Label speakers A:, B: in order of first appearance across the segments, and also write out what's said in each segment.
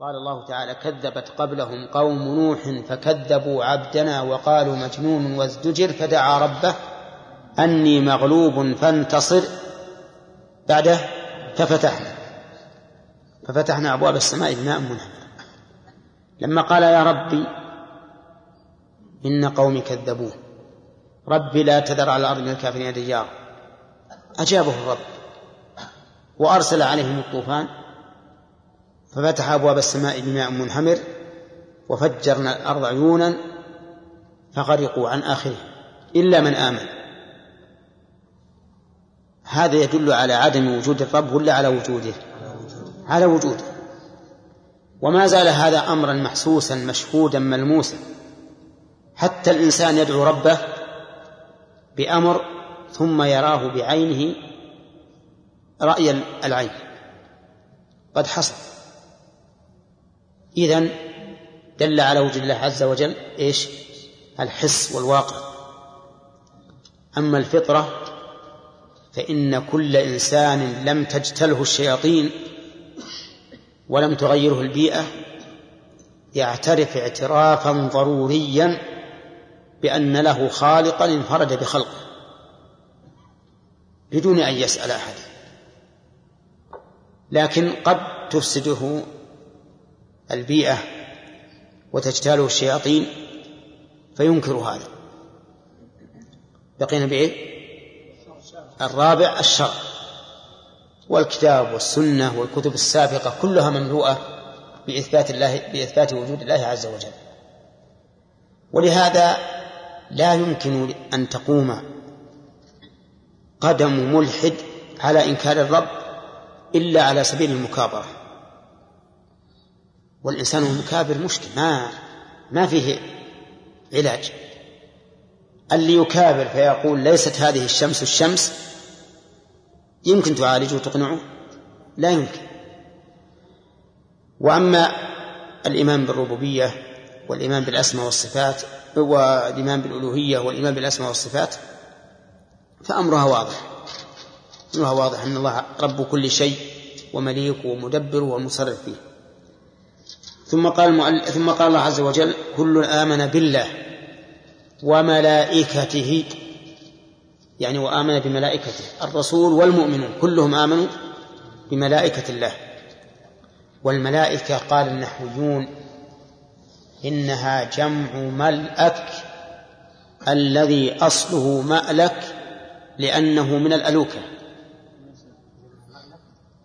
A: قال الله تعالى كذبت قبلهم قوم نوح فكذبوا عبدنا وقالوا مجنون وازدجر فدعا ربه أني مغلوب فانتصر. بعده ففتحنا ففتحنا أبواب السماء بماء منهمر. لما قال يا ربي إن قومي كذبون ربي لا تذر على الأرض من الكافرين ديار أجابه الرب وأرسل عليهم الطوفان ففتح أبواب السماء بماء منهمر وفجرنا الأرض عيونا فغرقوا عن آخره إلا من آمن. هذا يدل على عدم وجود الرب ولا على وجوده؟ على وجوده. وما زال هذا أمرا محسوسا مشهودا ملموسا. حتى الإنسان يدعو ربه بأمر ثم يراه بعينه رأي العين. قد حصل. إذن دل على وجود الله عز وجل إيش؟ الحس والواقع. أما الفطرة فإن كل إنسان لم تجتله الشياطين ولم تغيره البيئة يعترف اعترافا ضروريا بأن له خالقا انفرد بخلقه بدون أن يسأل أحد. لكن قد تفسده البيئة وتجتاله الشياطين فينكر هذا. بقينا بإيه؟ الرابع الشر والكتاب والسنة والكتب السابقة كلها مملوءة بإثبات الله بإثبات وجود الله عز وجل. ولهذا لا يمكن أن تقوم قدم ملحد على إنكار الرب إلا على سبيل المكابرة. والإنسان المكابر مشكل. ما ما فيه علاج. اللي يكابر فيقول ليست هذه الشمس الشمس. يمكن تعالجه وتقنعه؟ لا يمكن. وأما الإيمان بالربوبية والإيمان بالأسماء والصفات والإيمان بالألوهية والإيمان بالأسماء والصفات فأمرها واضح. أمرها واضح أن الله رب كل شيء ومليك ومدبر ومصرف فيه. ثم قال ثم قال الله عز وجل كل آمن بالله وملائكته. يعني وآمن بملائكته الرسول والمؤمنون كلهم آمنوا بملائكة الله. والملائكة قال النحويون إنها جمع ملأك الذي أصله مألك لأنه من الألوكة.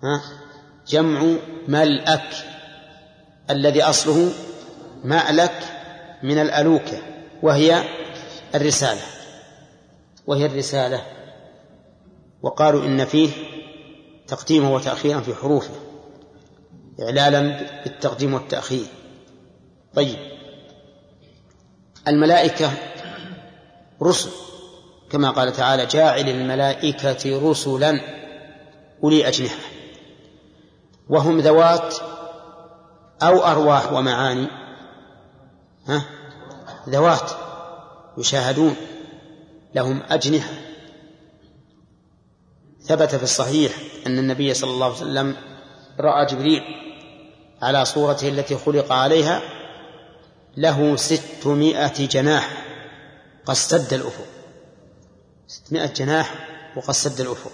A: ها؟ جمع ملأك. الذي أصله مألك من الألوكة وهي الرسالة وهي الرسالة. وقالوا إن فيه تقديما وتأخيرا في حروفه إعلالا بالتقديم والتأخير. طيب. الملائكة رسل كما قال تعالى جاعل الملائكة رسلا أولي أجنحة وهم ذوات أو أرواح ومعاني. ها؟ ذوات يشاهدون لهم أجنحة. ثبت في الصحيح أن النبي صلى الله عليه وسلم رأى جبريل على صورته التي خلق عليها له ستمائة جناح قد سد الأفق. ستمائة جناح وقد سد الأفق.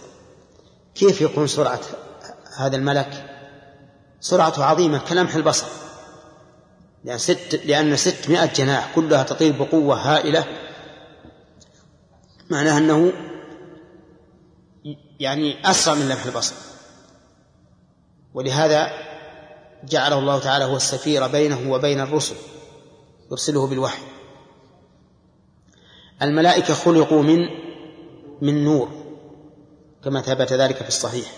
A: كيف يكون سرعة هذا الملك؟ سرعته عظيمة كلمح البصر. لأن ست لأن ستمائة جناح كلها تطير بقوة هائلة. معناها أنه يعني أسرع من لمح البصر. ولهذا جعله الله تعالى هو السفير بينه وبين الرسل يرسله بالوحي. الملائكة خلقوا من من نور كما ثبت ذلك في الصحيح.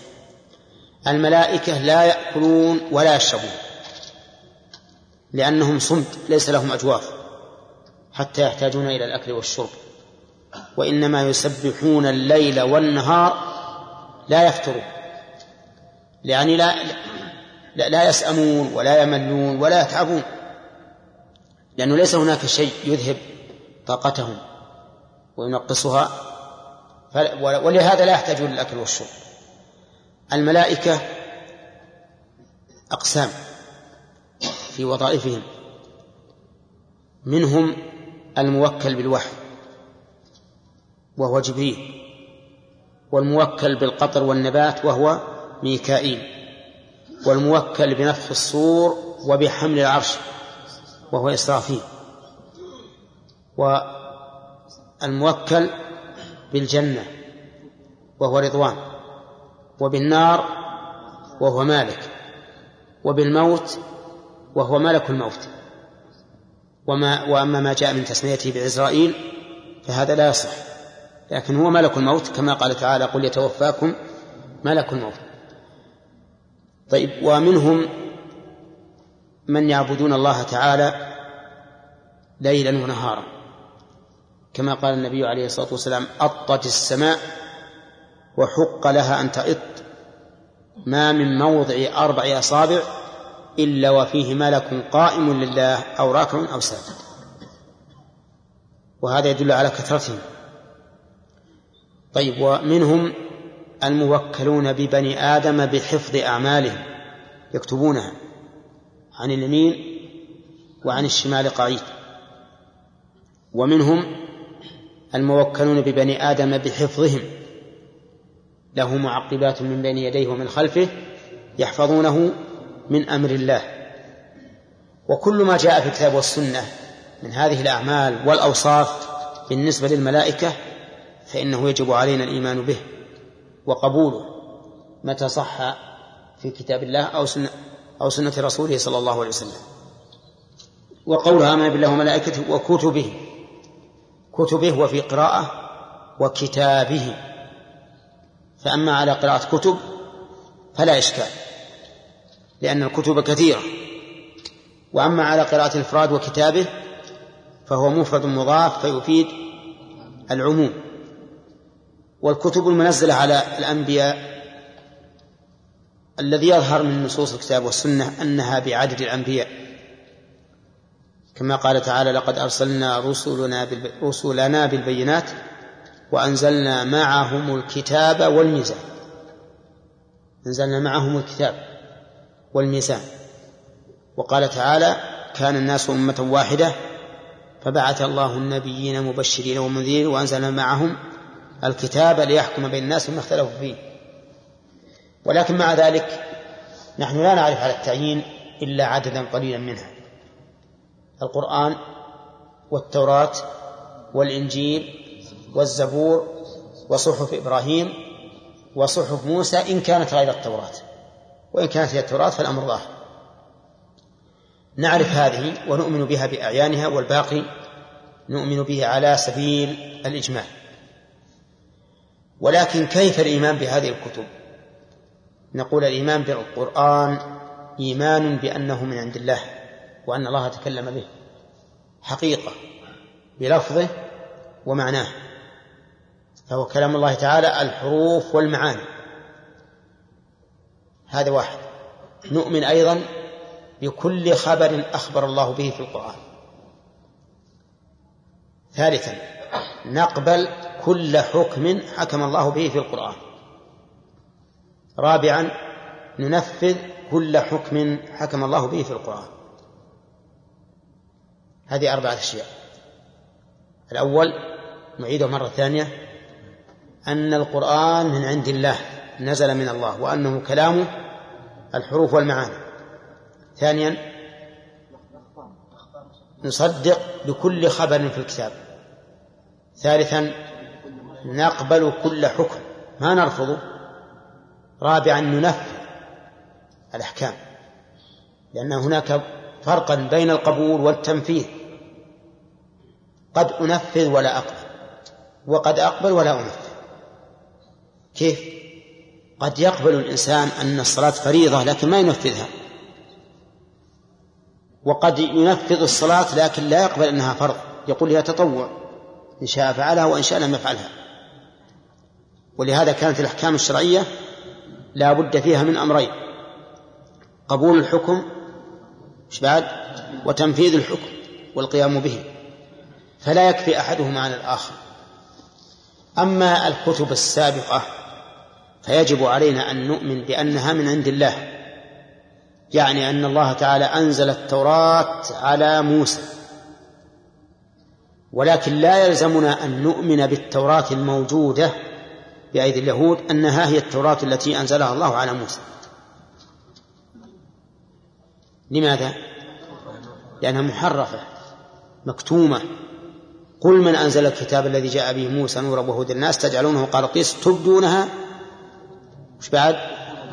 A: الملائكة لا يأكلون ولا يشربون لأنهم صمت ليس لهم أجواف حتى يحتاجون إلى الأكل والشرب. وإنما يسبحون الليل والنهار لا يفترون يعني لا لا يسأمون ولا يملون ولا يتعبون لأنه ليس هناك شيء يذهب طاقتهم وينقصها ولهذا لا يحتاجون للأكل والشرب. الملائكة أقسام في وظائفهم. منهم الموكل بالوحي وهو جبريل والموكل بالقطر والنبات وهو ميكائيل والموكل بنفخ الصور وبحمل العرش وهو إسرافيل والموكل بالجنة وهو رضوان. وبالنار وهو مالك وبالموت وهو ملك الموت. وما وأما ما جاء من تسميته بعزرائيل فهذا لا يصح لكن هو ملك الموت كما قال تعالى قل يتوفاكم ملك الموت طيب ومنهم من يعبدون الله تعالى ليلا ونهارا كما قال النبي عليه الصلاة والسلام أطت السماء وحق لها أن تئط. ما من موضع أربع أصابع إلا وفيه ملك قائم لله أو راكع أو ساجد. وهذا يدل على كثرتهم. طيب ومنهم الموكلون ببني آدم بحفظ أعمالهم يكتبونها عن اليمين وعن الشمال قعيد ومنهم الموكلون ببني آدم بحفظهم له معقبات من بين يديه ومن خلفه يحفظونه من أمر الله. وكل ما جاء في الكتاب والسنة من هذه الأعمال والأوصاف بالنسبة للملائكة فإنه يجب علينا الإيمان به وقبوله متى صح في كتاب الله أو سنة أو سنة رسوله صلى الله عليه وسلم. وقولها آمن بالله وملائكته وكتبه كتبه وفي قراءة وكتابه. فأما على قراءة كتب فلا إشكال لأن الكتب كثيرة. وأما على قراءة الإفراد وكتابه فهو مفرد مضاف فيفيد العموم. والكتب المنزلة على الأنبياء الذي يظهر من نصوص الكتاب والسنة أنها بعدد الأنبياء. كما قال تعالى لقد أرسلنا رسلنا رسلنا بالبينات وأنزلنا معهم الكتاب والميزان. أنزلنا معهم الكتاب والميزان. وقال تعالى كان الناس أمة واحدة فبعث الله النبيين مبشرين ومنذرين وأنزل معهم الكتاب ليحكم بين الناس فيما اختلفوا فيه. ولكن مع ذلك نحن لا نعرف على التعيين إلا عددا قليلا منها. القرآن والتوراة والإنجيل والزبور وصحف إبراهيم وصحف موسى إن كانت غير التوراة. وإن كانت هي التوراة فالأمر ظاهر. نعرف هذه ونؤمن بها بأعيانها والباقي نؤمن به على سبيل الإجمال. ولكن كيف الإيمان بهذه الكتب؟ نقول الإيمان بالقرآن إيمان بأنه من عند الله وأن الله تكلم به. حقيقة بلفظه ومعناه. فهو كلام الله تعالى الحروف والمعاني. هذا واحد. نؤمن أيضا بكل خبر أخبر الله به في القرآن. ثالثا نقبل كل حكم حكم الله به في القرآن. رابعا ننفذ كل حكم حكم الله به في القرآن. هذه أربعة أشياء. الأول نعيده مرة ثانية. أن القرآن من عند الله نزل من الله وأنه كلامه الحروف والمعاني. ثانيا نصدق بكل خبر في الكتاب. ثالثا نقبل كل حكم. ما نرفضه؟ رابعا ننفذ الأحكام. لأن هناك فرقا بين القبول والتنفيذ. قد أنفذ ولا أقبل. وقد أقبل ولا أنفذ. كيف؟ قد يقبل الإنسان أن الصلاة فريضة لكن ما ينفذها. وقد ينفذ الصلاة لكن لا يقبل أنها فرض. يقول هي تطوع إن شاء فعلها وإن شاء لم يفعلها. ولهذا كانت الأحكام الشرعية لا بد فيها من أمرين. قبول الحكم مش بعد؟ وتنفيذ الحكم والقيام به. فلا يكفي أحدهما عن الآخر. أما الكتب السابقة فيجب علينا أن نؤمن بأنها من عند الله يعني أن الله تعالى أنزل التوراة على موسى. ولكن لا يلزمنا أن نؤمن بالتوراة الموجودة بأيدي اليهود أنها هي التوراة التي أنزلها الله على موسى. لماذا؟ لأنها محرفة مكتومة. قل من أنزل الكتاب الذي جاء به موسى نورا وهدى الناس تجعلونه قراطيس تبدونها؟ مش بعد؟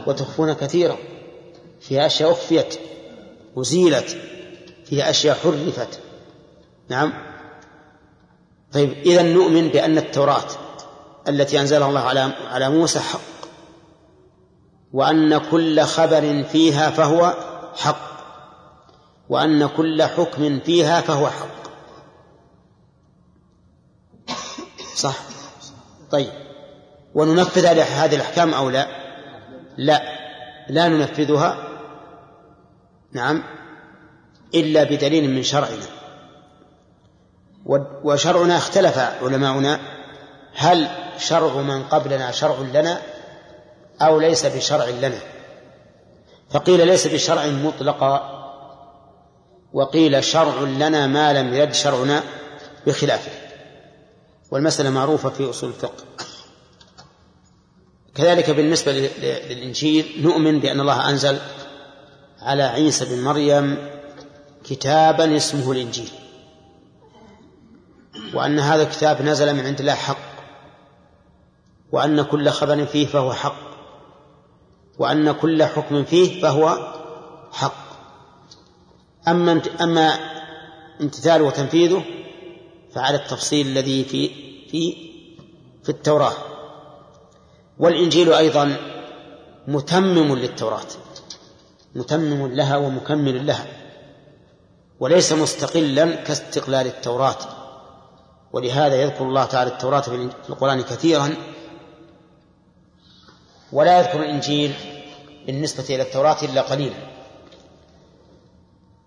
A: وتخفون كثيرا. فيها أشياء أخفيت أزيلت فيها أشياء حرفت. نعم. طيب إذا نؤمن بأن التوراة التي أنزلها الله على على موسى حق وأن كل خبر فيها فهو حق وأن كل حكم فيها فهو حق. صح؟ طيب. وننفذ هذه الأحكام أو لا؟ لا. لا ننفذها. نعم. إلا بدليل من شرعنا. وشرعنا اختلف علماؤنا. هل شرع من قبلنا شرع لنا أو ليس بشرع لنا؟ فقيل ليس بشرع مطلقا. وقيل شرع لنا ما لم يرد شرعنا بخلافه. والمسألة معروفة في أصول الفقه. كذلك بالنسبة للإنجيل نؤمن بأن الله أنزل على عيسى بن مريم كتابا اسمه الإنجيل. وأن هذا الكتاب نزل من عند الله حق. وأن كل خبر فيه فهو حق. وأن كل حكم فيه فهو حق. أما أما امتثاله وتنفيذه فعلى التفصيل الذي في في في التوراة. والإنجيل أيضا متمم للتوراة متمم لها ومكمل لها وليس مستقلا كاستقلال التوراة. ولهذا يذكر الله تعالى التوراة في القرآن كثيرا. ولا يذكر الإنجيل بالنسبة إلى التوراة إلا قليلا.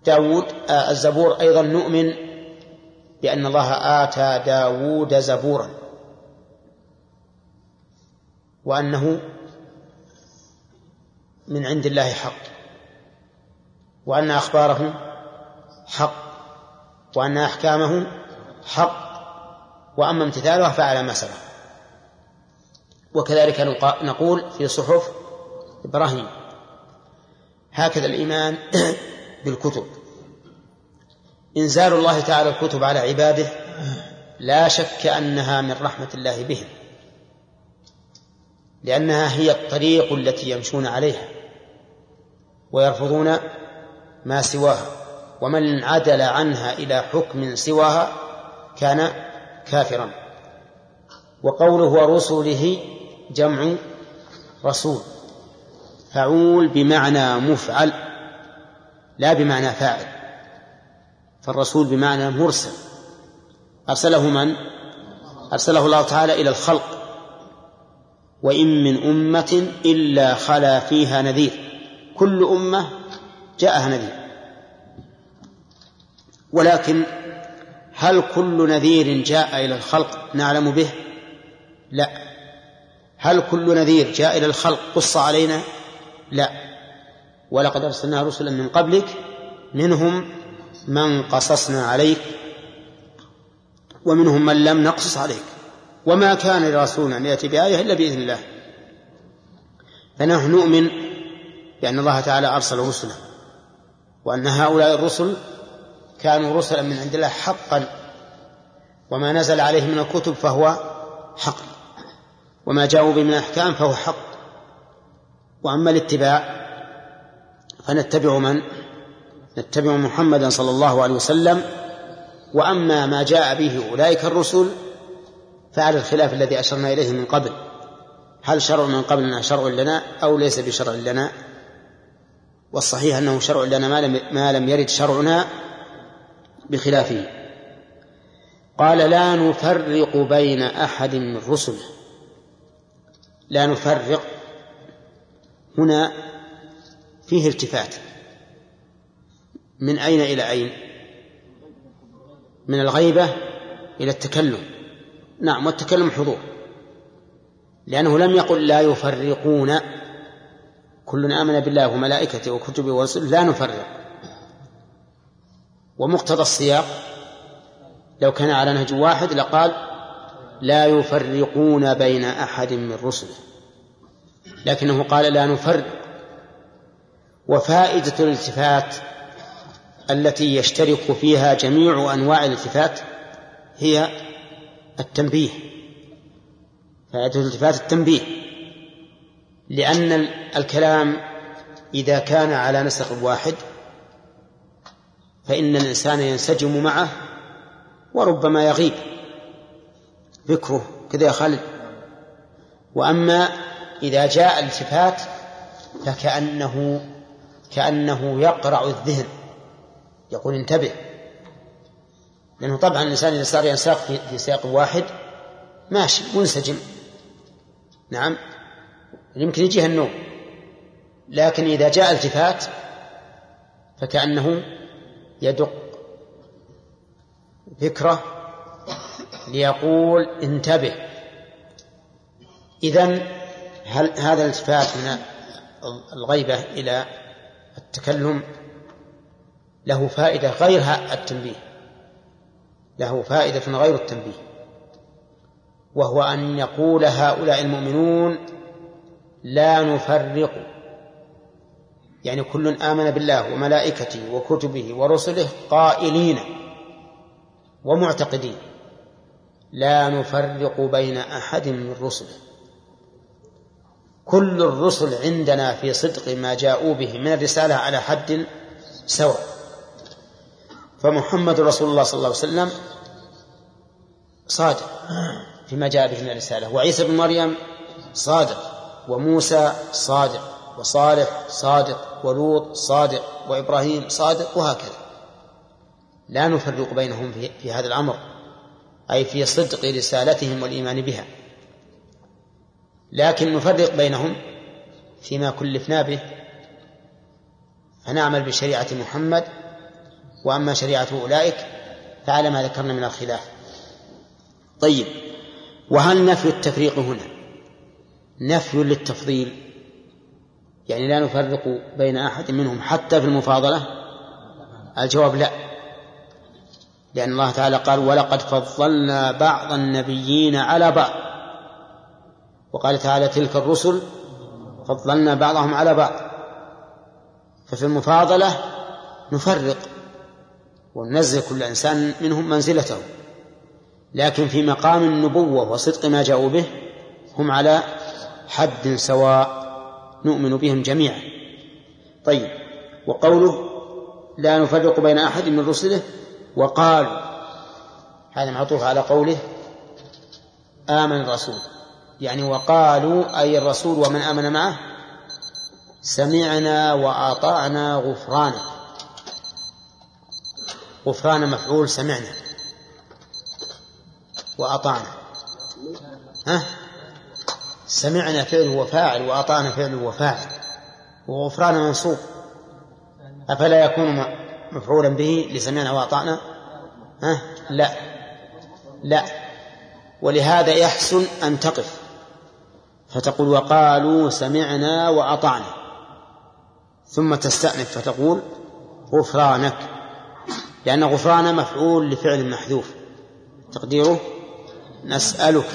A: داود آه الزبور أيضا نؤمن بأن الله آتى داود زبورا. وأنه من عند الله حق وأن أخباره حق وأن أحكامه حق وأما امتثالها فعلى ما سبق. وكذلك نقول في صحف إبراهيم هكذا الإيمان بالكتب. إنزال الله تعالى الكتب على عباده لا شك أنها من رحمة الله بهم. لأنها هي الطريق التي يمشون عليها ويرفضون ما سواها ومن عدل عنها إلى حكم سواها كان كافرا. وقوله ورسله جمع رسول فعول بمعنى مفعل لا بمعنى فاعل فالرسول بمعنى مرسل. أرسله من؟ أرسله الله تعالى إلى الخلق. وإن من أمة إلا خلا فيها نذير. كل أمة جاءها نذير. ولكن هل كل نذير جاء إلى الخلق نعلم به؟ لا. هل كل نذير جاء إلى الخلق قص علينا؟ لا. ولقد أرسلنا رسلا من قبلك منهم من قصصنا عليك ومنهم من لم نقصص عليك. وما كان لرسول أن يأتي بآية إلا بإذن الله. فنحن نؤمن بأن الله تعالى أرسل رسلا وأن هؤلاء الرسل كانوا رسلا من عند الله حقا وما نزل عليه من الكتب فهو حق وما جاءوا به من الأحكام فهو حق. وأما الاتباع فنتبع من؟ نتبع محمدا صلى الله عليه وسلم. وأما ما جاء به أولئك الرسل فعلى الخلاف الذي أشرنا إليه من قبل. هل شرع من قبلنا شرع لنا أو ليس بشرع لنا؟ والصحيح أنه شرع لنا ما لم, ما لم يرد شرعنا بخلافه. قال لا نفرق بين أحد من رسله لا نفرق. هنا فيه التفات. من أين إلى أين؟ من الغيبة إلى التكلم. نعم والتكلم حضور. لأنه لم يقل لا يفرقون. كل آمن بالله وملائكته وكتبه ورسله لا نفرق. ومقتضى السياق لو كان على نهج واحد لقال لا يفرقون بين أحد من رسله. لكنه قال لا نفرق. وفائدة الالتفات التي يشترك فيها جميع أنواع الالتفات هي التنبيه. فائدة الالتفات التنبيه. لأن الكلام إذا كان على نسق واحد فإن الإنسان ينسجم معه وربما يغيب. ذكره كذا يا خالد. وأما إذا جاء التفات فكأنه كأنه يقرع الذهن. يقول انتبه. لأنه طبعا الإنسان إذا صار ينساق في, سياق واحد ماشي منسجم. نعم. يمكن يجيه النوم. لكن إذا جاء التفات فكأنه يدق فكرة ليقول انتبه. إذن هل هذا الالتفات من الغيبة إلى التكلم له فائدة غير التنبيه؟ له فائدة غير التنبيه. وهو أن يقول هؤلاء المؤمنون لا نفرق. يعني كل آمن بالله وملائكته وكتبه ورسله قائلين ومعتقدين. لا نفرق بين أحد من رسله. كل الرسل عندنا في صدق ما جاءوا به من الرسالة على حد سواء. فمحمد رسول الله صلى الله عليه وسلم صادق فيما جاء به من الرسالة. وعيسى بن مريم صادق وموسى صادق وصالح صادق ولوط صادق وإبراهيم صادق وهكذا. لا نفرق بينهم في, في هذا الأمر أي في صدق رسالتهم والإيمان بها. لكن نفرق بينهم فيما كلفنا به فنعمل بشريعة محمد وأما شريعة أولئك فعلى ما ذكرنا من الخلاف. طيب وهل نفي التفريق هنا؟ نفي للتفضيل يعني لا نفرق بين أحد منهم حتى في المفاضلة؟ الجواب لا لأن الله تعالى قال ولقد فضلنا بعض النبيين على بعض وقال تعالى تلك الرسل فضلنا بعضهم على بعض ففي المفاضلة نفرق وننزل كل إنسان منهم منزلته. لكن في مقام النبوة وصدق ما جاءوا به هم على حد سواء نؤمن بهم جميعا. طيب وقوله لا نفرق بين أحد من رسله وقالوا هذا معطوف على قوله آمن الرسول. يعني وقالوا أي الرسول ومن آمن معه سمعنا وأطعنا غفرانك غفران مفعول سمعنا وأطعنا. ها؟ سمعنا فعل وفاعل وأطعنا فعل وفاعل. وغفران منصوب. أفلا يكون مفعولا به لسمعنا وأطعنا؟ ها؟ لا. لا. ولهذا يحسن أن تقف. فتقول وقالوا سمعنا وأطعنا. ثم تستأنف فتقول غفرانك. لأن غفران مفعول لفعل محذوف. تقديره؟ نسألك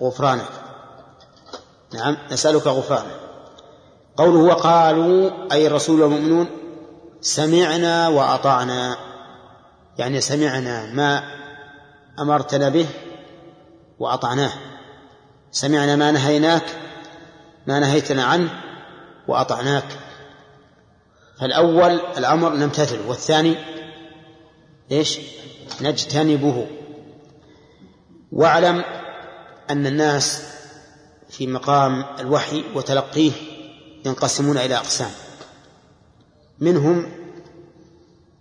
A: غفرانك. نعم نسألك غفرانك. قوله وقالوا أي الرسول والمؤمنون سمعنا وأطعنا. يعني سمعنا ما أمرتنا به وأطعناه. سمعنا ما نهيناك ما نهيتنا عنه وأطعناك. فالأول الأمر نمتثل والثاني إيش؟ نجتنبه. واعلم أن الناس في مقام الوحي وتلقيه ينقسمون إلى أقسام. منهم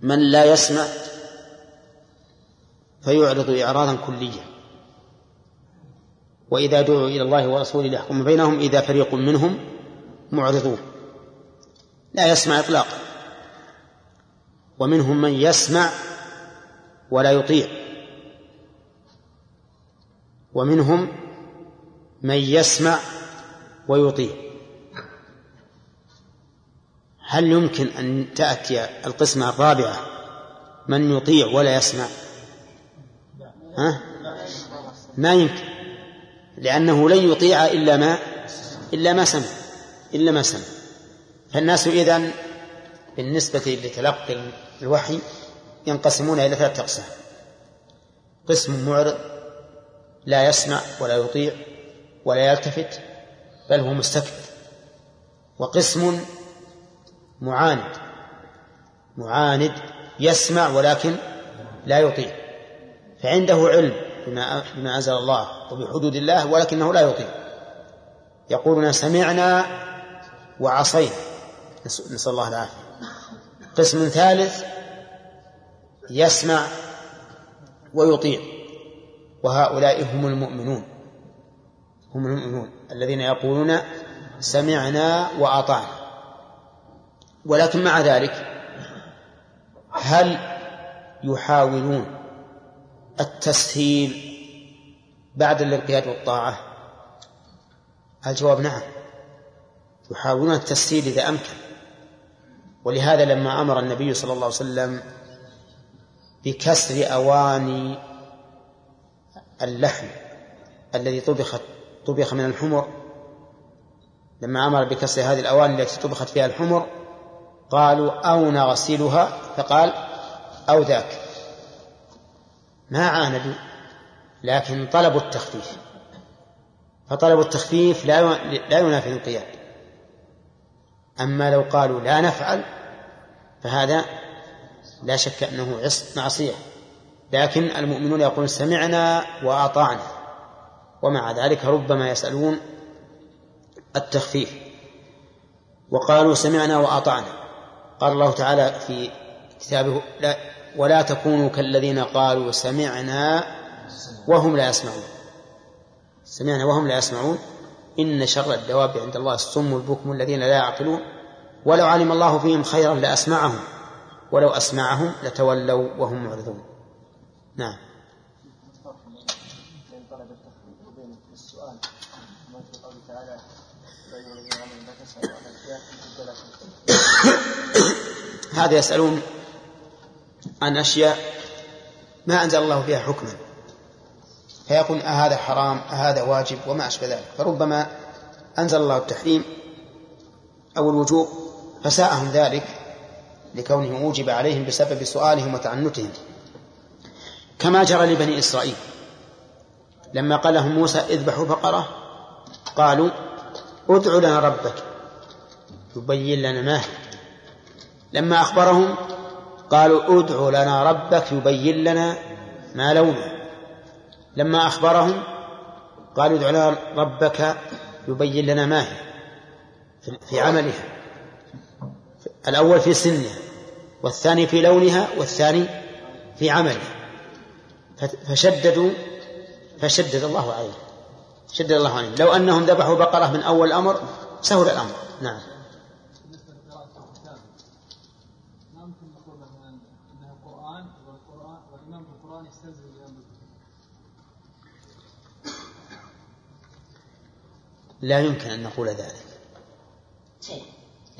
A: من لا يسمع فيعرض إعراضا كليا وإذا دعوا إلى الله ورسوله ليحكم بينهم إذا فريق منهم معرضون. لا يسمع إطلاقا. ومنهم من يسمع ولا يطيع. ومنهم من يسمع ويطيع. هل يمكن أن تأتي القسمة الرابعة؟ من يطيع ولا يسمع؟ ها؟ ما يمكن. لأنه لن يطيع إلا ما إلا ما سمع إلا ما سمع. فالناس إذن بالنسبة لتلقي الوحي ينقسمون إلى ثلاثة أقسام. قسم معرض لا يسمع ولا يطيع ولا يلتفت بل هو مستكبر وقسم معاند معاند يسمع ولكن لا يطيع. فعنده علم بما بما أنزل الله وبحدود الله ولكنه لا يطيع. يقولون سمعنا وعصينا. نسأل الله العافية. قسم ثالث يسمع ويطيع. وهؤلاء هم المؤمنون. هم المؤمنون الذين يقولون سمعنا وأطعنا. ولكن مع ذلك هل يحاولون التسهيل بعد الانقياد والطاعة؟ الجواب نعم. يحاولون التسهيل إذا أمكن. ولهذا لما أمر النبي صلى الله عليه وسلم بكسر أواني اللحم الذي طبخت طبخ من الحمر. لما أمر بكسر هذه الأواني التي طبخت فيها الحمر قالوا أو نغسلها؟ فقال أو ذاك. ما عاندوا لكن طلبوا التخفيف. فطلب التخفيف لا لا ينافي الانقياد. أما لو قالوا لا نفعل فهذا لا شك أنه معصية. لكن المؤمنون يقولون سمعنا وأطعنا. ومع ذلك ربما يسألون التخفيف. وقالوا سمعنا وأطعنا. قال الله تعالى في كتابه لا ولا تكونوا كالذين قالوا سمعنا وهم لا يسمعون. سمعنا وهم لا يسمعون. إن شر الدواب عند الله الصم البكم الذين لا يعقلون. ولو علم الله فيهم خيرا لأسمعهم. ولو أسمعهم لتولوا وهم معرضون. نعم. هذا يسألون عن أشياء ما أنزل الله فيها حكما. فيقول أهذا حرام أهذا واجب وما أشبه ذلك. فربما أنزل الله التحريم أو الوجوب فساءهم ذلك لكونه أوجب عليهم بسبب سؤالهم وتعنتهم. كما جرى لبني إسرائيل. لما قال لهم موسى اذبحوا بقرة قالوا ادع لنا ربك يبين لنا ما هي. لما أخبرهم قالوا ادع لنا ربك يبين لنا ما لونه. لما أخبرهم قالوا ادع لنا ربك يبين لنا ما هي في عملها. الأول في سنها والثاني في لونها والثاني في عملها فشددوا فشدد الله عليهم. شدد الله عليهم. لو أنهم ذبحوا بقرة من أول الأمر سهل الأمر. نعم. لا يمكن أن نقول ذلك.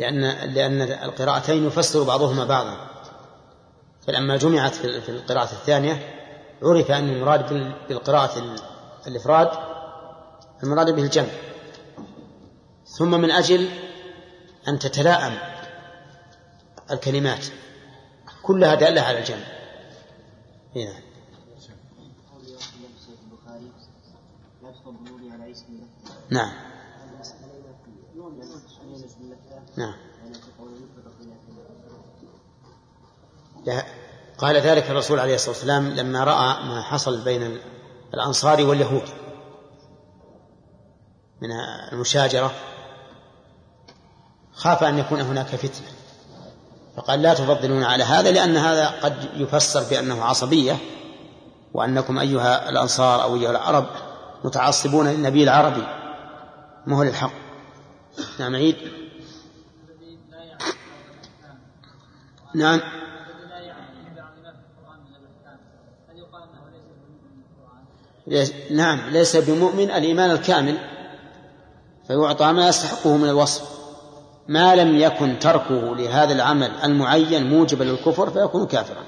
A: لأن لأن القراءتين يفسر بعضهما بعضا. فلما جمعت في القراءة الثانية عرف أن المراد بالقراءة الإفراد المراد به الجمع. ثم من أجل أن تتلاءم الكلمات كلها دالة على الجمع. هنا. نعم. نعم. قال ذلك الرسول عليه الصلاة والسلام لما رأى ما حصل بين الأنصار واليهود من المشاجرة خاف أن يكون هناك فتنة. فقال لا تفضلون على هذا لأن هذا قد يفسر بأنه عصبية وأنكم أيها الأنصار أو أيها العرب متعصبون للنبي العربي ما هو للحق نعم عيد. نعم. نعم ليس بمؤمن الإيمان الكامل فيعطى ما يستحقه من الوصف. ما لم يكن تركه لهذا العمل المعين موجبا للكفر فيكون كافرا.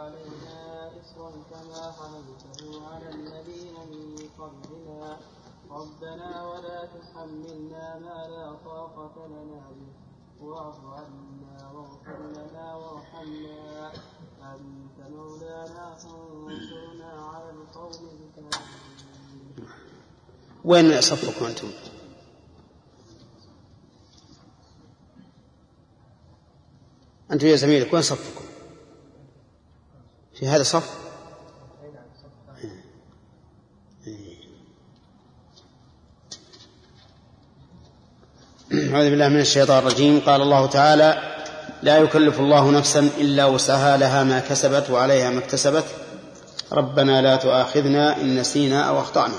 B: علينا إصرا كما حملته على الذين من قبلنا ربنا ولا تحملنا ما لا طاقة لنا به واعف عنا واغفر لنا وارحمنا أنت مولانا فانصرنا على القوم الكافرين
A: وين صفكم أنتم؟ أنتم يا زميلك وين صفكم؟ في هذا صف أعوذ بالله من الشيطان الرجيم. قال الله تعالى لا يكلف الله نفسا إلا وسعها لها ما كسبت وعليها ما اكتسبت. ربنا لا تؤاخذنا إن نسينا أو أخطأنا.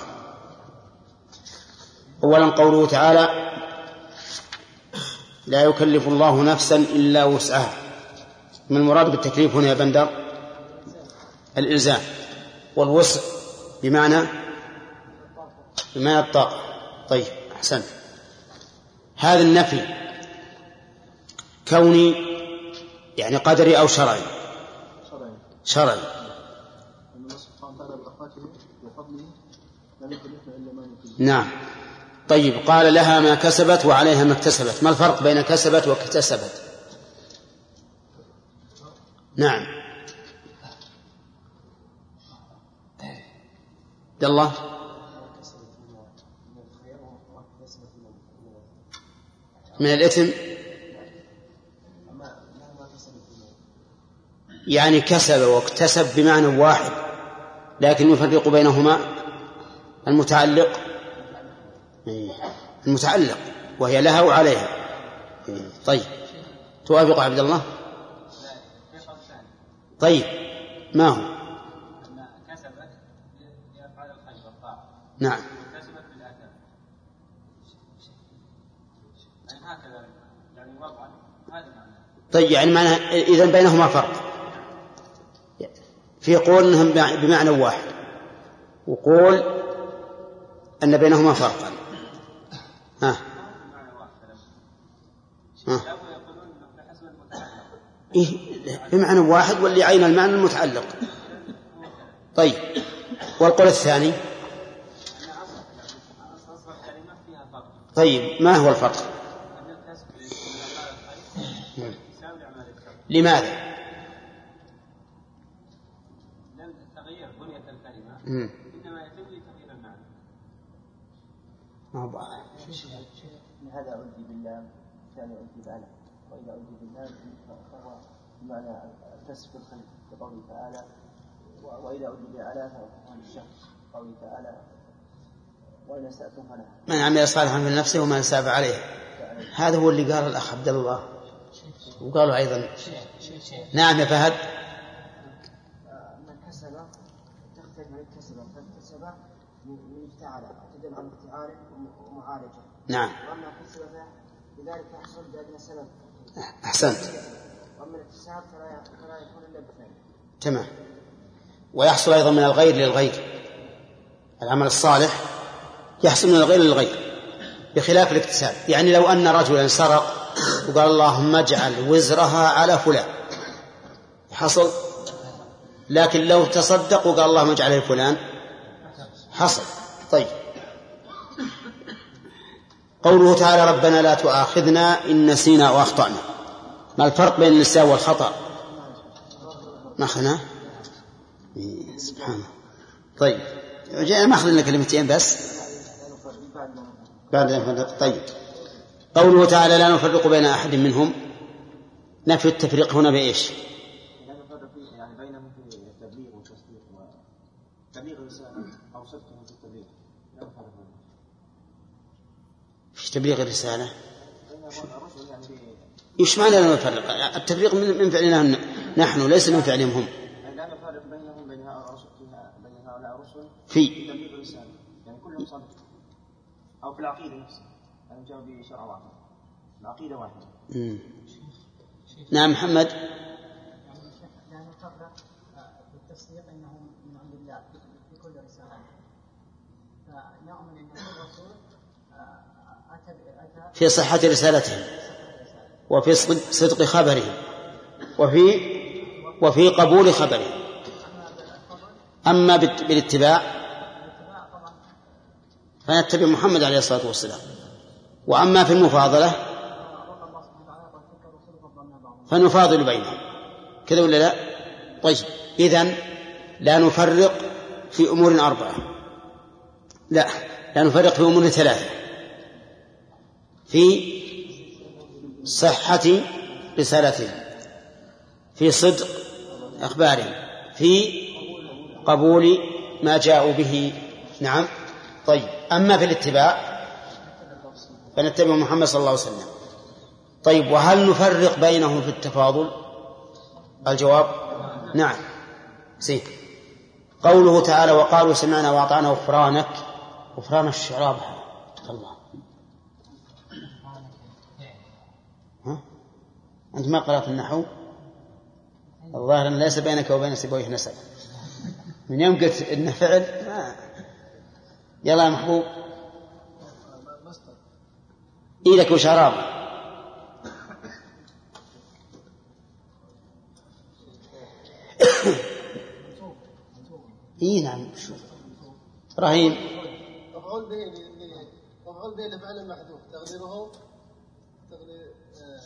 A: أولا قوله تعالى لا يكلف الله نفسا إلا وسعها. من المراد بالتكليف هنا يا بندر؟ الإلزام والوسع بمعنى بمعنى الطاقة. طيب أحسنت. هذا النفي كوني يعني قدري أو شرعي. شرعي. نعم. طيب قال لها ما كسبت وعليها ما اكتسبت. ما الفرق بين كسبت واكتسبت نعم. عبد الله. من الإثم؟ يعني كسب واكتسب بمعنى واحد لكن يفرق بينهما المتعلق. المتعلق وهي لها وعليها. طيب. توافق عبد الله؟ طيب ما هو؟ نعم. يعني هكذا يعني وضعا هذا معنى. طيب يعني معنى إذا بينهما فرق. في قول إنهم بمعنى واحد. وقول أن بينهما فرقا. ها. ها. إيه بمعنى واحد واللي عين المعنى المتعلق. طيب. والقول الثاني؟ طيب ما هو الفرق؟ لماذا؟ بنية الكلمة إنما يتم المعنى ما هو
B: هذا ألقي بالله كان ألقي بأله وإذا ألقي بالله فهو بمعنى الكسب الخلق كقوله تعالى وإذا فهو الشخص قوله تعالى
A: من عمل صالحا من نفسه ومن اساء عليه. هذا هو اللي قال الأخ عبد الله. وقالوا أيضا. نعم يا فهد.
B: من كسب تختلف من كسب. فاكتسب من افتعل تدل على افتعال ومعالجة.
A: نعم.
B: وأما لذلك يحصل بأدنى سبب.
A: أحسنت.
B: وأما الاكتساب فلا يكون إلا بفعل
A: تمام. ويحصل أيضا من الغير للغير. العمل الصالح يحصل من الغير للغير بخلاف الاكتساب. يعني لو أن رجلا سرق وقال اللهم اجعل وزرها على فلان. حصل؟ لكن لو تصدق وقال اللهم اجعل لفلان حصل. طيب. قوله تعالى ربنا لا تؤاخذنا إن نسينا أو أخطأنا ما الفرق بين النسيان والخطأ؟ ما أخذنا إيه، سبحانه طيب. جاء ما أخذنا كلمتين بس؟ بعد أن فرق طيب. قوله تعالى لا نفرق بين أحد منهم. نفي التفريق هنا بإيش؟
B: نفرق يعني في والتصديق تبليغ الرسالة. نفرق
A: في تبليغ الرسالة؟ إيش معنى لا نفرق؟ التفريق من فعلنا نحن ليس من فعلهم. هم.
B: لا نفرق بينهم بين بين
A: في.
B: يعني كلهم صدق أو في العقيدة نفسها. يعني جاءوا بشرع واحد. العقيدة واحدة.
A: نعم محمد.
C: يعني نفرق بالتصديق إنه من عند الله في كل فنؤمن إن كل رسول آه،
A: في صحة رسالتهم وفي صدق- خبرهم وفي وفي قبول خبرهم أما بالاتباع فنتبع محمد عليه الصلاة والسلام. وأما في المفاضلة فنفاضل بينهم. كذا ولا لا؟ طيب إذن لا نفرق في أمور أربعة. لا لا نفرق في أمور ثلاثة. في صحة رسالتهم في صدق أخبارهم في قبول ما جاءوا به. نعم. طيب أما في الاتباع فنتبع محمد صلى الله عليه وسلم. طيب وهل نفرق بينهم في التفاضل؟ الجواب نعم. سي قوله تعالى وقالوا سمعنا وأطعنا غفرانك. غفران الشعراب الله. ها؟ أنت ما قرأت النحو؟ الظاهر أن ليس بينك وبين سيبويه نسب. من يوم قلت إنه فعل ما يلا يا محبوب إيدك وشراب إي نعم شوف إبراهيم.
D: مفعول به مفعول به لفعل محذوف. تقديره تقدير آه،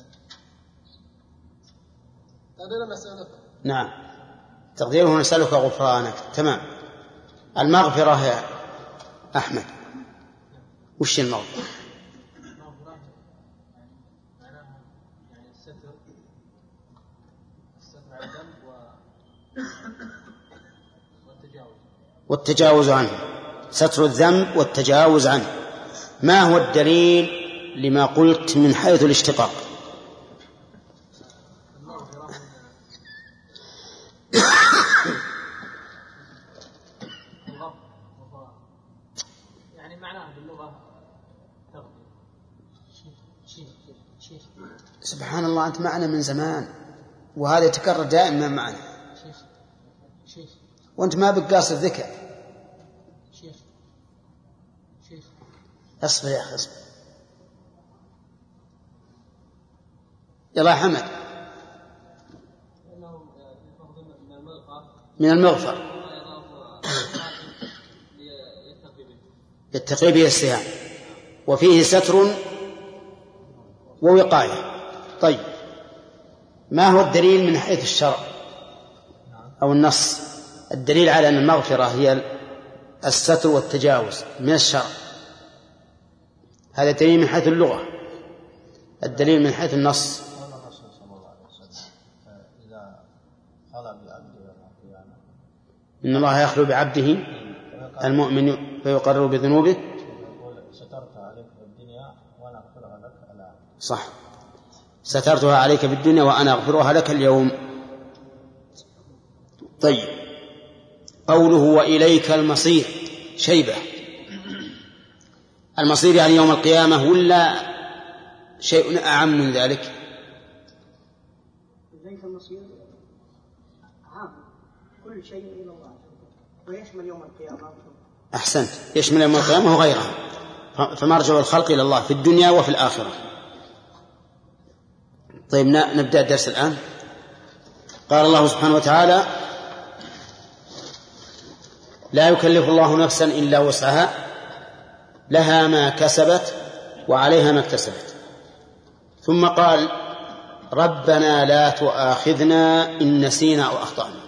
D: تقدير نسألك
A: نعم. تقديره نسألك غفرانك. تمام. المغفرة يا أحمد. وش
C: والتجاوز
A: والتجاوز عنه. ستر الذنب والتجاوز عنه. ما هو الدليل لما قلت من حيث الاشتقاق
C: المغفرة الغفر غفران يعني معناها باللغة تغفر شيء شيء
A: أنت معنا من زمان وهذا يتكرر دائما معنا.
C: شيخ شيخ.
A: وأنت ما بك قاصد ذكر.
C: شيخ شيخ.
A: اصبر يا أخي اصبر. يلا يا حمد.
C: من
A: المغفر. يتقي به السهام وفيه ستر ووقاية. طيب. ما هو الدليل من حيث الشرع أو النص؟ الدليل على أن المغفرة هي الستر والتجاوز من الشرع. هذا دليل من حيث اللغة. الدليل من حيث النص. إن الله يخلو بعبده المؤمن فيقرر بذنوبه. صح. سترتها عليك في الدنيا وأنا أغفرها لك اليوم. طيب. قوله وإليك المصير. شيبة. المصير يعني يوم القيامة ولا شيء أعم من ذلك؟
E: إليك المصير. عام. كل شيء إلى الله. ويشمل يوم القيامة.
A: أحسنت. يشمل يوم القيامة وغيرها. فمرجع الخلق إلى الله في الدنيا وفي الآخرة. طيب نبدأ الدرس الآن. قال الله سبحانه وتعالى لا يكلف الله نفسا إلا وسعها لها ما كسبت وعليها ما اكتسبت. ثم قال ربنا لا تؤاخذنا إن نسينا أو أخطأنا.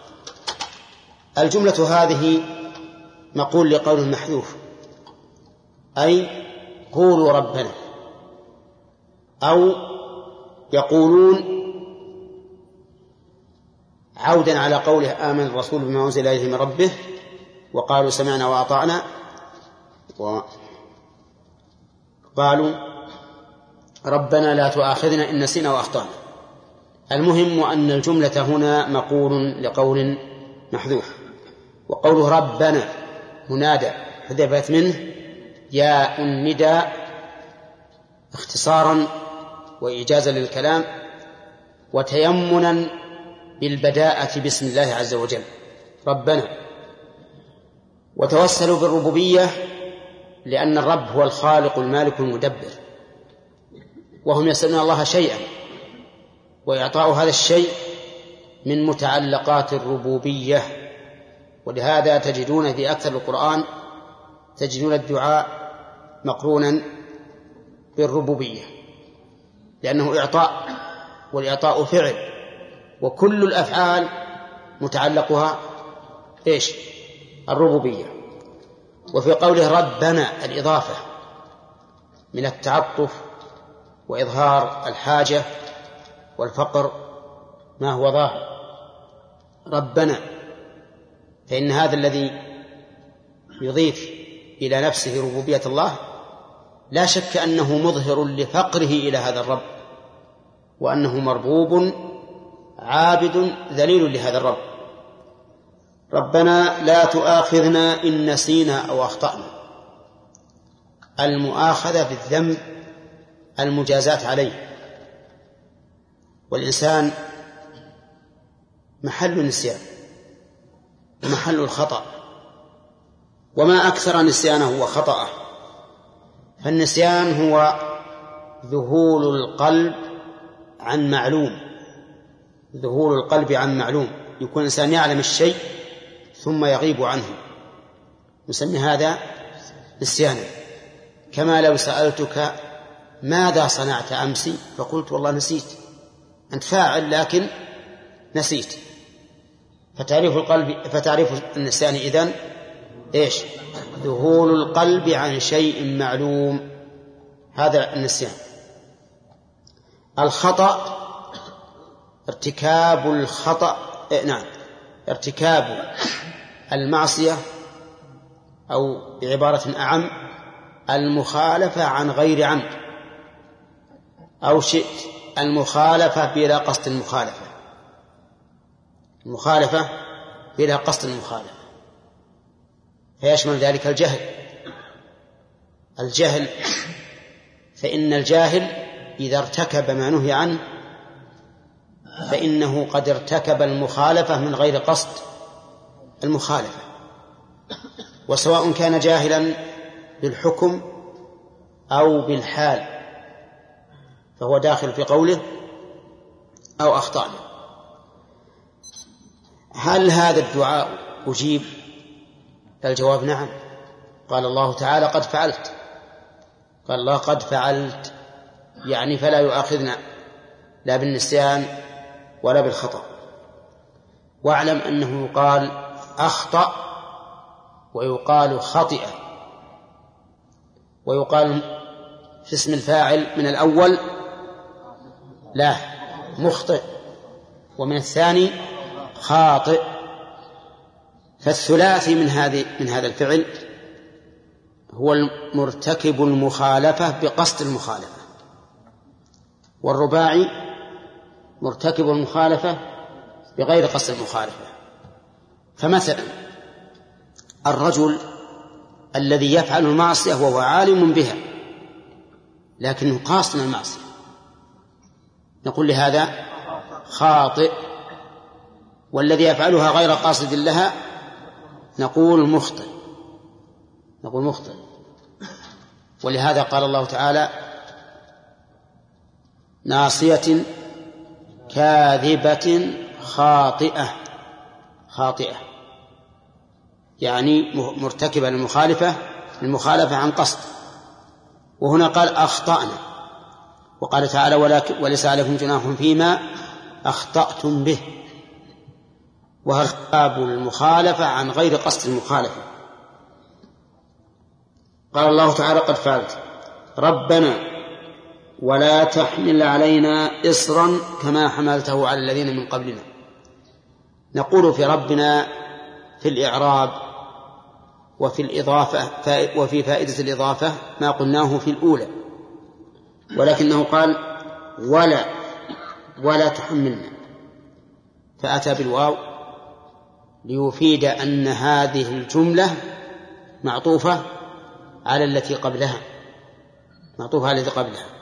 A: الجملة هذه مقول لقول محذوف أي قولوا ربنا أو يقولون عودا على قوله آمن الرسول بما أنزل إليه من ربه وقالوا سمعنا وأطعنا وقالوا ربنا لا تؤاخذنا إن نسينا وأخطأنا. المهم أن الجملة هنا مقول لقول محذوف. وقوله ربنا منادى حذفت منه ياء النداء اختصارا وإيجازا للكلام وتيمنا بالبداءة باسم الله عز وجل. ربنا وتوسلوا بالربوبية لأن الرب هو الخالق المالك المدبر وهم يسألون الله شيئا وإعطاء هذا الشيء من متعلقات الربوبية. ولهذا تجدون في أكثر القرآن تجدون الدعاء مقرونا بالربوبية. لأنه إعطاء والإعطاء فعل وكل الأفعال متعلقها إيش؟ الربوبية. وفي قوله ربنا الإضافة من التعطف وإظهار الحاجة والفقر ما هو ظاهر. ربنا فإن هذا الذي يضيف إلى نفسه ربوبية الله لا شك أنه مظهر لفقره إلى هذا الرب. وأنه مربوب عابد ذليل لهذا الرب. ربنا لا تؤاخذنا إن نسينا أو أخطأنا. المؤاخذة بالذنب المجازاة عليه. والإنسان محل النسيان ومحل الخطأ. وما أكثر نسيانه وخطأه فالنسيان هو ذهول القلب عن معلوم ذهول القلب عن معلوم يكون الإنسان يعلم الشيء ثم يغيب عنه. نسمي هذا نسيانا. كما لو سألتك ماذا صنعت أمس فقلت والله نسيت. أنت فاعل لكن نسيت. فتعريف القلب فتعريف النسيان إذن إيش؟ ذهول القلب عن شيء معلوم. هذا النسيان. الخطأ ارتكاب الخطأ إيه نعم ارتكاب المعصية أو بعبارة أعم المخالفة عن غير عمد. أو شئت المخالفة بلا قصد المخالفة. المخالفة بلا قصد المخالفة. فيشمل ذلك الجهل. الجهل فإن الجاهل إذا ارتكب ما نهي عنه فإنه قد ارتكب المخالفة من غير قصد المخالفة. وسواء كان جاهلا بالحكم أو بالحال فهو داخل في قوله أو أخطأنا هل هذا الدعاء أجيب؟ الجواب نعم. قال الله تعالى قد فعلت. قال الله قد فعلت. يعني فلا يؤاخذنا لا بالنسيان ولا بالخطأ. واعلم أنه يقال أخطأ ويقال خطئ. ويقال في اسم الفاعل من الأول لا مخطئ ومن الثاني خاطئ. فالثلاثي من هذه من هذا الفعل هو المرتكب المخالفة بقصد المخالفة. والرباعي مرتكب المخالفة بغير قصد المخالفة. فمثلا الرجل الذي يفعل المعصية وهو عالم بها لكنه قاصد المعصية. نقول لهذا خاطئ والذي يفعلها غير قاصد لها نقول مخطئ. نقول مخطئ. ولهذا قال الله تعالى ناصية كاذبة خاطئة خاطئة. يعني مرتكبة للمخالفة المخالفة عن قصد. وهنا قال أخطأنا. وقال تعالى وليس عليكم جناح فيما أخطأتم به. وهرتاب المخالفة عن غير قصد المخالفة. قال الله تعالى قد فعلت. ربنا ولا تحمل علينا إصرا كما حملته على الذين من قبلنا. نقول في ربنا في الإعراب وفي الإضافة وفي فائدة الإضافة ما قلناه في الأولى. ولكنه قال ولا ولا تحملنا. فأتى بالواو ليفيد أن هذه الجملة معطوفة على التي قبلها معطوفة على التي قبلها.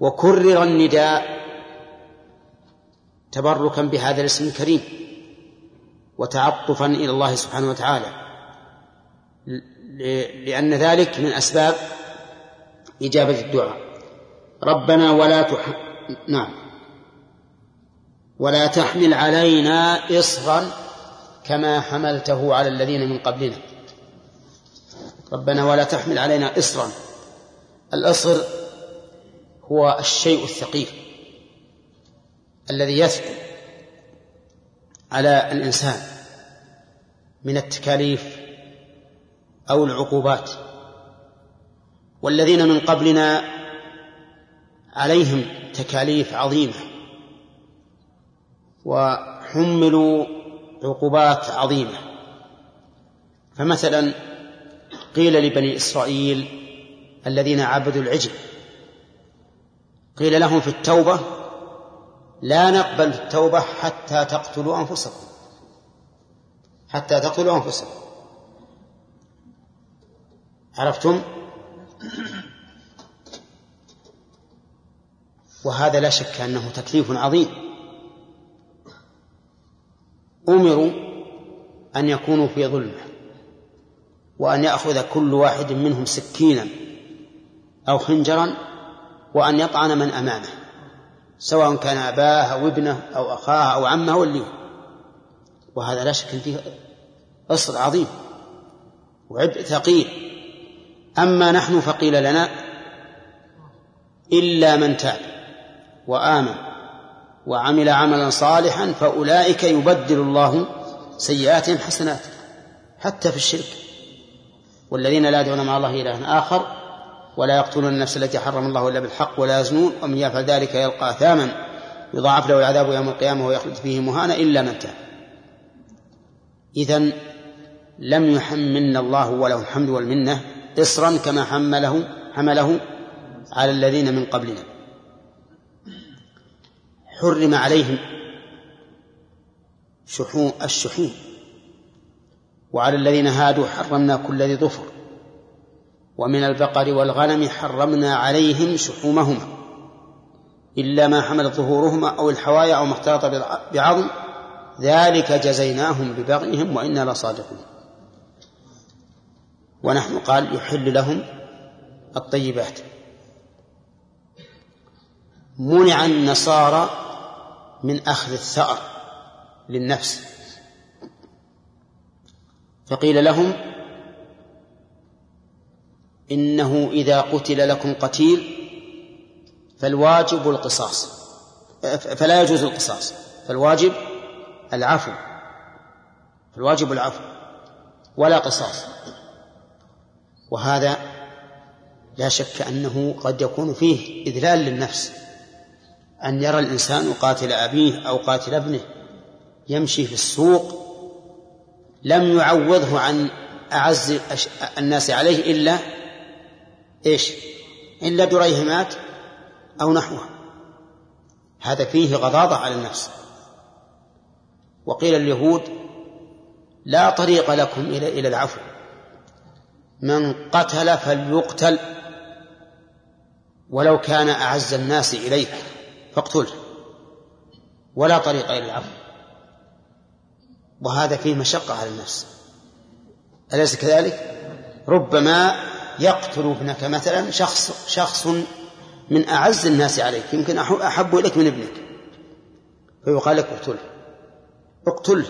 A: وكرر النداء تبركا بهذا الاسم الكريم وتعطفا إلى الله سبحانه وتعالى. لأن ذلك من أسباب إجابة الدعاء. ربنا ولا تح... نعم. ولا تحمل علينا إصرا كما حملته على الذين من قبلنا. ربنا ولا تحمل علينا إصرا. الإصر هو الشيء الثقيل الذي يثقل على الإنسان من التكاليف أو العقوبات والذين من قبلنا عليهم تكاليف عظيمة وحملوا عقوبات عظيمة. فمثلا قيل لبني إسرائيل الذين عبدوا العجل قيل لهم في التوبة لا نقبل التوبة حتى تقتلوا أنفسكم. حتى تقتلوا أنفسكم. عرفتم؟ وهذا لا شك أنه تكليف عظيم. أمروا أن يكونوا في ظلمة وأن يأخذ كل واحد منهم سكينا أو خنجرا وأن يطعن من أمامه سواء كان أباه أو ابنه أو أخاه أو عمه أو اللي وهذا لا شك فيه أصل عظيم وعبء ثقيل. أما نحن فقيل لنا إلا من تاب وآمن وعمل عملا صالحا فأولئك يبدل الله سيئاتهم حسنات حتى في الشرك. والذين لا يدعون مع الله إلها آخر ولا يقتلون النفس التي حرم الله إلا بالحق ولا يزنون ومن يفعل ذلك يلقى أثاما يضاعف له العذاب يوم القيامة ويخلد فيه مهانا إلا من تاب إذن لم يحملنا الله وله الحمد والمنة إصرا كما حمله حمله على الذين من قبلنا. حرم عليهم شحوم الشحوم وعلى الذين هادوا حرمنا كل ذي ظفر. ومن البقر والغنم حرمنا عليهم شحومهما إلا ما حملت ظهورهما أو الحوايا أو ما اختلط بعظم. ذلك جزيناهم ببغيهم وإنا لصادقون. ونحن قال يحل لهم الطيبات. منع النصارى من أخذ الثأر للنفس. فقيل لهم إنه إذا قتل لكم قتيل فالواجب القصاص فلا يجوز القصاص فالواجب العفو الواجب العفو ولا قصاص. وهذا لا شك أنه قد يكون فيه إذلال للنفس أن يرى الإنسان قاتل أبيه أو قاتل ابنه يمشي في السوق لم يعوضه عن أعز الناس عليه إلا إيش؟ إلا دريهمات أو نحوها هذا فيه غضاضة على النفس. وقيل اليهود لا طريق لكم إلى إلى العفو. من قتل فليقتل. ولو كان أعز الناس إليك فاقتله. ولا طريق إلى العفو. وهذا فيه مشقة على النفس. أليس كذلك؟ ربما يقتل ابنك مثلا شخص شخص من أعز الناس عليك يمكن أحب إليك من ابنك. فيقال لك اقتله. اقتله.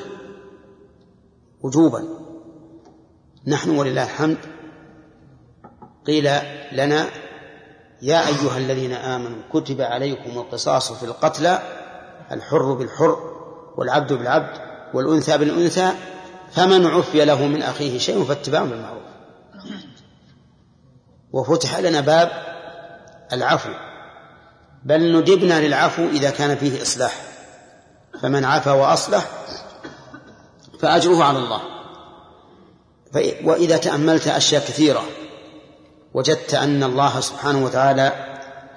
A: وجوبا. نحن ولله الحمد. قيل لنا يا أيها الذين آمنوا كتب عليكم القصاص في القتلى الحر بالحر والعبد بالعبد والأنثى بالأنثى فمن عفي له من أخيه شيء فاتباع بالمعروف. وفتح لنا باب العفو. بل ندبنا للعفو إذا كان فيه إصلاح. فمن عفا وأصلح فأجره على الله. وإذا تأملت أشياء كثيرة وجدت أن الله سبحانه وتعالى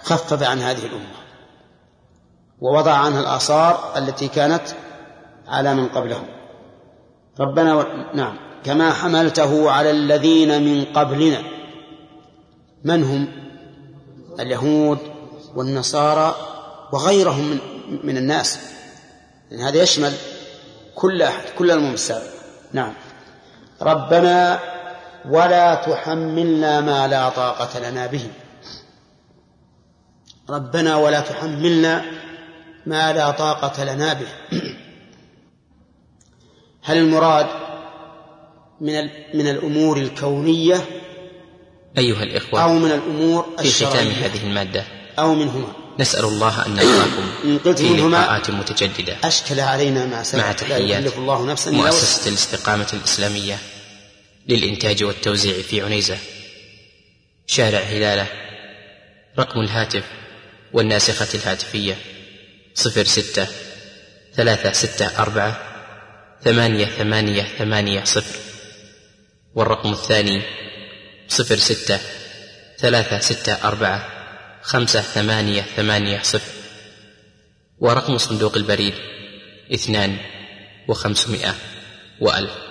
A: خفف عن هذه الأمة ووضع عنها الآثار التي كانت على من قبلهم. ربنا و... نعم. كما حملته على الذين من قبلنا. من هم؟ اليهود والنصارى وغيرهم من, من الناس. يعني هذا يشمل كل أحد كل السابقة نعم. ربنا ولا تحملنا ما لا طاقة لنا به. ربنا ولا تحملنا ما لا طاقة لنا به. هل المراد من من الأمور الكونية
F: أيها الإخوة
A: أو من الأمور
F: في ختام هذه المادة
A: أو منهما.
F: نسأل الله أن نلقاكم في لقاءات متجددة.
A: أشكل علينا ما سبق.
F: مع تحيات
A: الله نفسا.
F: مؤسسة الاستقامة الإسلامية للإنتاج والتوزيع في عنيزة. شارع هلالة رقم الهاتف والناسخة الهاتفية صفر ستة ثلاثة ستة أربعة ثمانية ثمانية ثمانية صفر. والرقم الثاني صفر ستة ثلاثة ستة أربعة خمسة ثمانية ثمانية صفر. ورقم صندوق البريد اثنان وخمسمائة وألف.